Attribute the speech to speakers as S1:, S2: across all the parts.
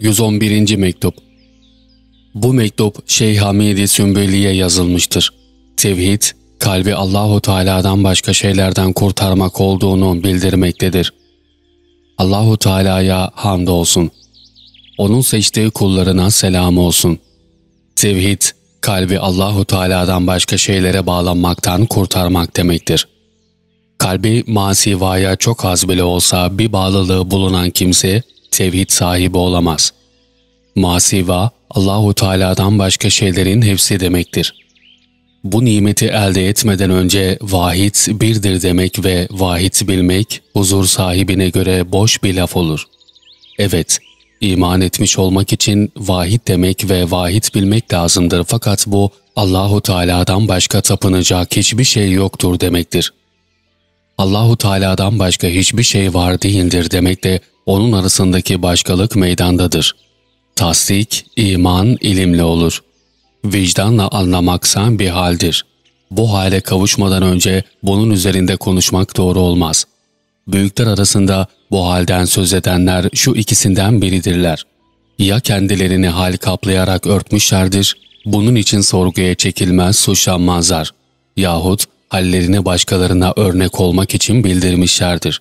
S1: 111. Mektup Bu mektup Şeyh Hamidi Sümbüli'ye yazılmıştır. Tevhid, kalbi Allahu Teala'dan başka şeylerden kurtarmak olduğunu bildirmektedir. Allahu Teala'ya hamd olsun. Onun seçtiği kullarına selam olsun. Tevhid, kalbi Allahu Teala'dan başka şeylere bağlanmaktan kurtarmak demektir. Kalbi masivaya çok az bile olsa bir bağlılığı bulunan kimse tevhid sahibi olamaz. Masiva, Allahu Teala'dan başka şeylerin hepsi demektir. Bu nimeti elde etmeden önce vahid birdir demek ve vahid bilmek huzur sahibine göre boş bir laf olur. Evet, iman etmiş olmak için vahid demek ve vahid bilmek lazımdır fakat bu Allahu Teala'dan başka tapınacak hiçbir şey yoktur demektir. Allahu Teala'dan başka hiçbir şey var değildir demek de onun arasındaki başkalık meydandadır. Tasdik, iman ilimle olur. Vicdanla anlamaksa bir haldir. Bu hale kavuşmadan önce bunun üzerinde konuşmak doğru olmaz. Büyükler arasında bu halden söz edenler şu ikisinden biridirler. Ya kendilerini hal kaplayarak örtmüşlerdir, bunun için sorguya çekilmez suçlanmazlar. Yahut hallerini başkalarına örnek olmak için bildirmişlerdir.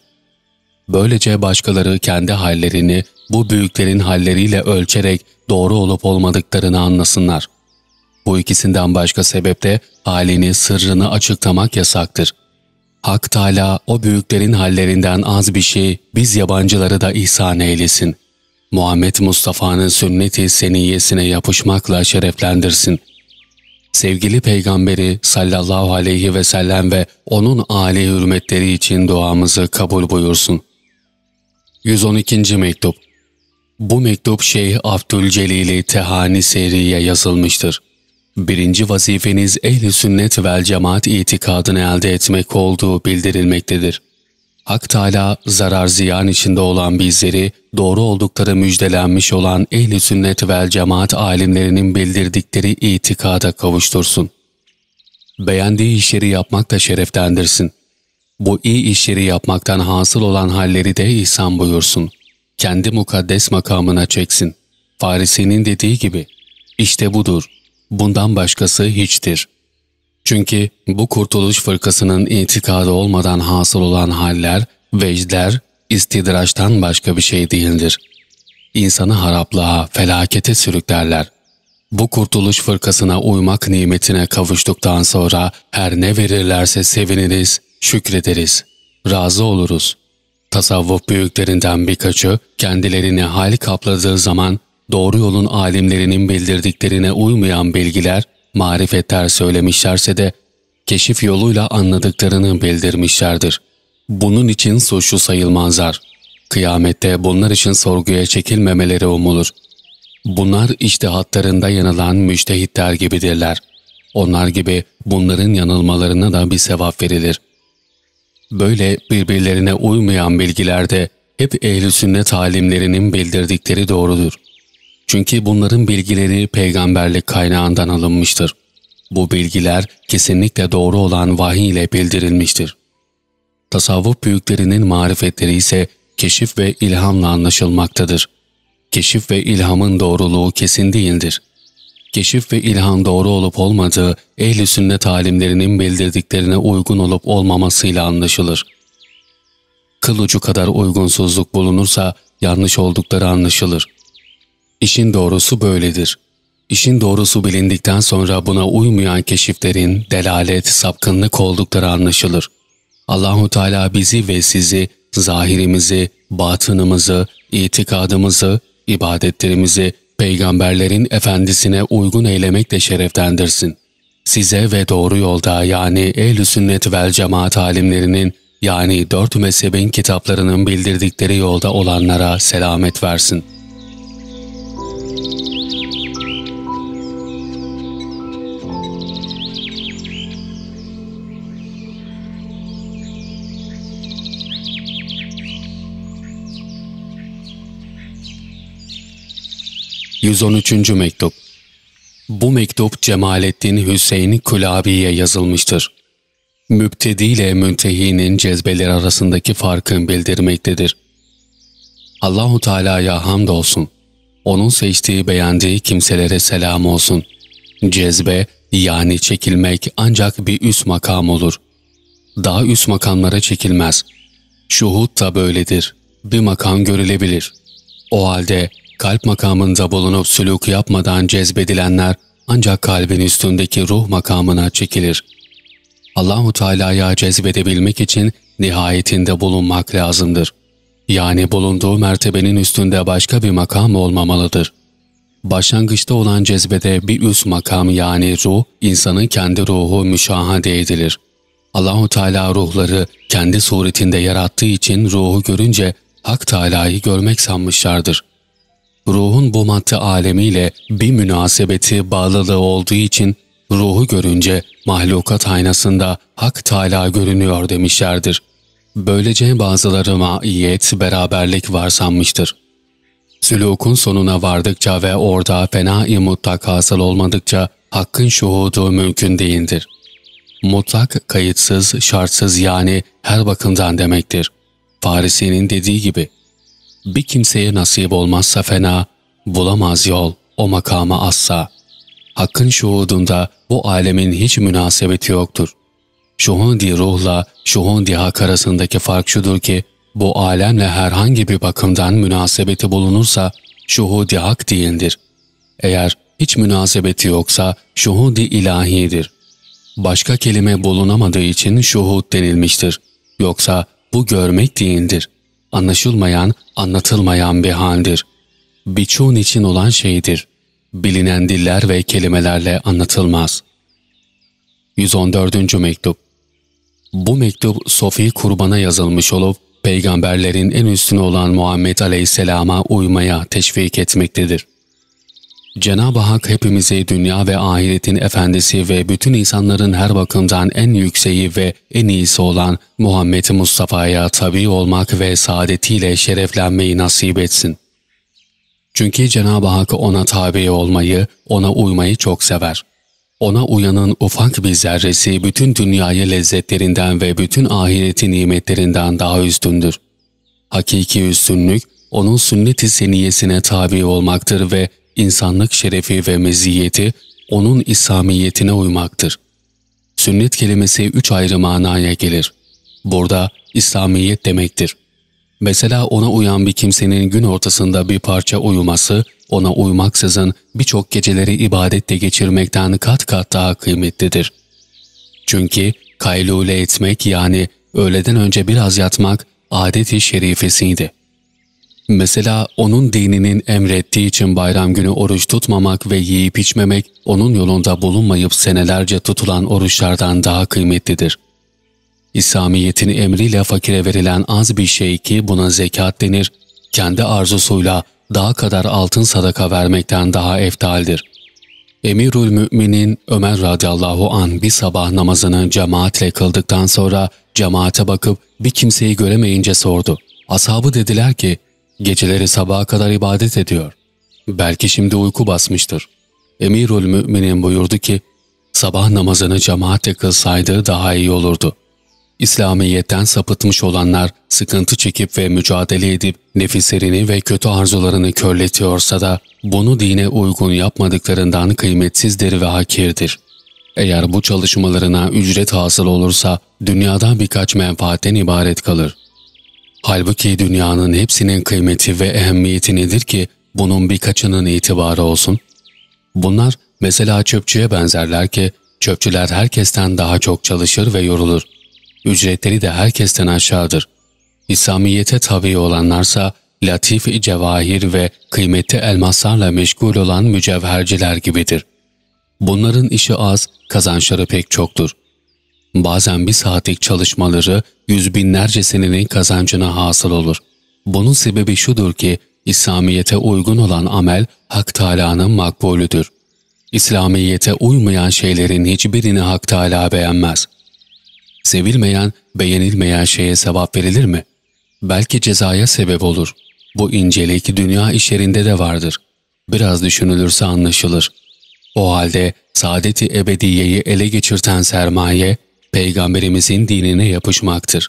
S1: Böylece başkaları kendi hallerini bu büyüklerin halleriyle ölçerek doğru olup olmadıklarını anlasınlar. Bu ikisinden başka sebepte halini, sırrını açıklamak yasaktır. Hak Teala o büyüklerin hallerinden az bir şey biz yabancıları da ihsan eylesin. Muhammed Mustafa'nın sünneti seniyyesine yapışmakla şereflendirsin. Sevgili Peygamberi sallallahu aleyhi ve sellem ve onun âli hürmetleri için duamızı kabul buyursun. 112. Mektup Bu mektup Şeyh Abdülcelil Tehani Seri'ye yazılmıştır. Birinci vazifeniz ehli sünnet vel cemaat itikadını elde etmek olduğu bildirilmektedir. Hak Teala zarar ziyan içinde olan bizleri doğru oldukları müjdelenmiş olan ehli sünnet vel cemaat alimlerinin bildirdikleri itikada kavuştursun. Beğendiği işleri yapmakla şereflendirsin. Bu iyi işleri yapmaktan hasıl olan halleri de ihsan buyursun. Kendi mukaddes makamına çeksin. Farisi'nin dediği gibi, işte budur, bundan başkası hiçtir. Çünkü bu kurtuluş fırkasının itikadı olmadan hasıl olan haller, vecdler, istidraçtan başka bir şey değildir. İnsanı haraplığa, felakete sürüklerler. Bu kurtuluş fırkasına uymak nimetine kavuştuktan sonra her ne verirlerse seviniriz, şükrederiz, razı oluruz. Tasavvuf büyüklerinden birkaçı kendilerini hal kapladığı zaman doğru yolun alimlerinin bildirdiklerine uymayan bilgiler, marifetler söylemişlerse de keşif yoluyla anladıklarını bildirmişlerdir. Bunun için suçlu sayılmazlar. Kıyamette bunlar için sorguya çekilmemeleri umulur. Bunlar iştihatlarında yanılan müştehitler gibidirler. Onlar gibi bunların yanılmalarına da bir sevap verilir. Böyle birbirlerine uymayan bilgilerde hep ehl sünnet alimlerinin bildirdikleri doğrudur. Çünkü bunların bilgileri peygamberlik kaynağından alınmıştır. Bu bilgiler kesinlikle doğru olan vahiy ile bildirilmiştir. Tasavvuf büyüklerinin marifetleri ise keşif ve ilhamla anlaşılmaktadır. Keşif ve ilhamın doğruluğu kesin değildir. Keşif ve ilham doğru olup olmadığı ehli sünnet alimlerinin bildirdiklerine uygun olup olmamasıyla anlaşılır. Kıl ucu kadar uygunsuzluk bulunursa yanlış oldukları anlaşılır. İşin doğrusu böyledir. İşin doğrusu bilindikten sonra buna uymayan keşiflerin delalet, sapkınlık oldukları anlaşılır. Allahu Teala bizi ve sizi, zahirimizi, batınımızı, itikadımızı, ibadetlerimizi peygamberlerin efendisine uygun eylemekle şereflendirsin. Size ve doğru yolda yani ehl sünnet vel cemaat alimlerinin yani dört mezhebin kitaplarının bildirdikleri yolda olanlara selamet versin.'' 113. Mektup Bu mektup Cemalettin Hüseyin Kulabi'ye yazılmıştır. Mübtedi ile müntehinin cezbeleri arasındaki farkı bildirmektedir. Allahu Teala'ya hamdolsun. onun seçtiği beğendiği kimselere selam olsun. Cezbe yani çekilmek ancak bir üst makam olur. Daha üst makamlara çekilmez. Şuhut da böyledir. Bir makam görülebilir. O halde kalp makamında bulunup sülük yapmadan cezbedilenler ancak kalbin üstündeki ruh makamına çekilir. Allahu Teala'ya cezbedebilmek için nihayetinde bulunmak lazımdır. Yani bulunduğu mertebenin üstünde başka bir makam olmamalıdır. Başlangıçta olan cezbede bir üst makam yani ruh, insanın kendi ruhu müşahede edilir. Allahu Teala ruhları kendi suretinde yarattığı için ruhu görünce Hak Teala'yı görmek sanmışlardır. Ruhun bu madde alemiyle bir münasebeti, bağlılığı olduğu için ruhu görünce mahlukat aynasında Hak Teala görünüyor demişlerdir. Böylece bazıları maiyet, beraberlik var sanmıştır. Sülukun sonuna vardıkça ve orada fena-i mutlak hasıl olmadıkça hakkın şuhudu mümkün değildir. Mutlak, kayıtsız, şartsız yani her bakımdan demektir. Farisi'nin dediği gibi, bir kimseye nasip olmazsa fena, bulamaz yol o makama asla. Hakkın şuhudunda bu alemin hiç münasebeti yoktur. Şuhudi ruhla şuhudi hak arasındaki fark şudur ki, bu alemle herhangi bir bakımdan münasebeti bulunursa şuhudi hak değildir. Eğer hiç münasebeti yoksa şuhudi ilahidir. Başka kelime bulunamadığı için şuhud denilmiştir. Yoksa bu görmek değildir. Anlaşılmayan, anlatılmayan bir haldir. Birçoğun için olan şeydir. Bilinen diller ve kelimelerle anlatılmaz. 114. Mektup Bu mektup Sofi kurbana yazılmış olup, peygamberlerin en üstüne olan Muhammed Aleyhisselam'a uymaya teşvik etmektedir. Cenab-ı Hak hepimizi dünya ve ahiretin efendisi ve bütün insanların her bakımdan en yükseği ve en iyisi olan Muhammed Mustafa'ya tabi olmak ve saadetiyle şereflenmeyi nasip etsin. Çünkü Cenab-ı Hak ona tabi olmayı, ona uymayı çok sever. Ona uyanın ufak bir zerresi bütün dünyayı lezzetlerinden ve bütün ahireti nimetlerinden daha üstündür. Hakiki üstünlük, onun sünnet-i seniyesine tabi olmaktır ve insanlık şerefi ve meziyeti onun İslamiyetine uymaktır. Sünnet kelimesi üç ayrı manaya gelir. Burada İslamiyet demektir. Mesela ona uyan bir kimsenin gün ortasında bir parça uyuması, ona uymaksızın birçok geceleri ibadette geçirmekten kat kat daha kıymetlidir. Çünkü kaylule etmek yani öğleden önce biraz yatmak adeti şerifesiydi. Mesela onun dininin emrettiği için bayram günü oruç tutmamak ve yiyip içmemek, onun yolunda bulunmayıp senelerce tutulan oruçlardan daha kıymetlidir. İslamiyetin emriyle fakire verilen az bir şey ki buna zekat denir, kendi arzusuyla daha kadar altın sadaka vermekten daha eftaldir. Emirül Müminin Ömer radıyallahu an bir sabah namazını cemaatle kıldıktan sonra cemaate bakıp bir kimseyi göremeyince sordu. Ashabı dediler ki, Geceleri sabaha kadar ibadet ediyor. Belki şimdi uyku basmıştır. Emirül Müminin buyurdu ki, sabah namazını cemaatle kılsaydı daha iyi olurdu. İslamiyet'ten sapıtmış olanlar sıkıntı çekip ve mücadele edip nefislerini ve kötü arzularını körletiyorsa da bunu dine uygun yapmadıklarından kıymetsizdir ve hakirdir. Eğer bu çalışmalarına ücret hasıl olursa dünyada birkaç menfaatten ibaret kalır. Halbuki dünyanın hepsinin kıymeti ve ehemmiyeti nedir ki bunun birkaçının itibarı olsun? Bunlar mesela çöpçüye benzerler ki çöpçüler herkesten daha çok çalışır ve yorulur. Ücretleri de herkesten aşağıdır. İslamiyete tabi olanlarsa latif cevahir ve kıymetli elmaslarla meşgul olan mücevherciler gibidir. Bunların işi az, kazançları pek çoktur. Bazen bir saatlik çalışmaları yüz binlerce senenin kazancına hasıl olur. Bunun sebebi şudur ki İslamiyete uygun olan amel Hak Teâlâ'nın makbulüdür. İslamiyete uymayan şeylerin hiçbirini Hak Teâlâ beğenmez. Sevilmeyen, beğenilmeyen şeye sevap verilir mi? Belki cezaya sebep olur. Bu incelik dünya işlerinde de vardır. Biraz düşünülürse anlaşılır. O halde saadeti ebediyeyi ele geçirten sermaye, Peygamberimizin dinine yapışmaktır.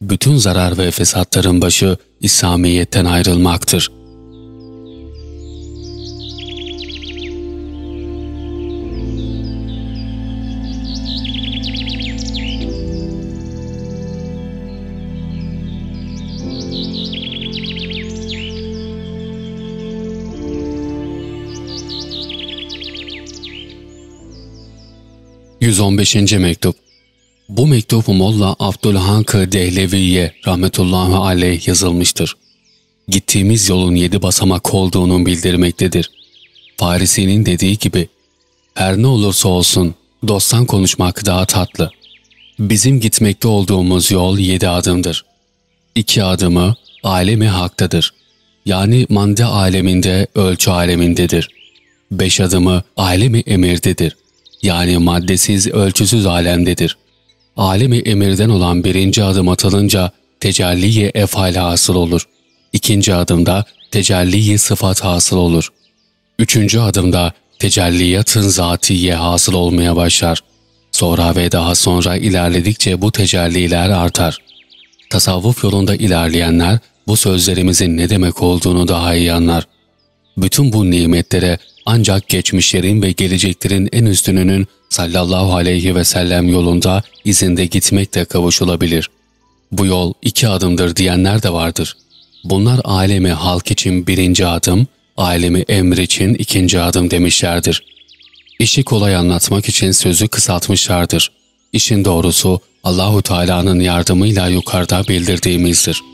S1: Bütün zarar ve fesatların başı İslamiyet'ten ayrılmaktır. (115. mektup) Bu mektup Molla Abdülhankı Dehlevi'ye rahmetullahi aleyh yazılmıştır. Gittiğimiz yolun yedi basamak olduğunu bildirmektedir. Farisi'nin dediği gibi, her ne olursa olsun dosttan konuşmak daha tatlı. Bizim gitmekte olduğumuz yol yedi adımdır. İki adımı alemi haktadır. Yani manda aleminde, ölçü alemindedir. Beş adımı alemi emirdedir. Yani maddesiz, ölçüsüz alemdedir. Alemi emirden olan birinci adım atılınca tecelliye efal hasıl olur. İkinci adımda tecelliye sıfat hasıl olur. Üçüncü adımda tecelliyatın zatiye hasıl olmaya başlar. Sonra ve daha sonra ilerledikçe bu tecelliler artar. Tasavvuf yolunda ilerleyenler bu sözlerimizin ne demek olduğunu daha iyi anlar. Bütün bu nimetlere ancak geçmişlerin ve geleceklerin en üstününün sallallahu aleyhi ve sellem yolunda izinde gitmekle kavuşulabilir. Bu yol iki adımdır diyenler de vardır. Bunlar alemi halk için birinci adım, alemi emir için ikinci adım demişlerdir. İşi kolay anlatmak için sözü kısaltmışlardır. İşin doğrusu Allahu Teala'nın yardımıyla yukarıda bildirdiğimizdir.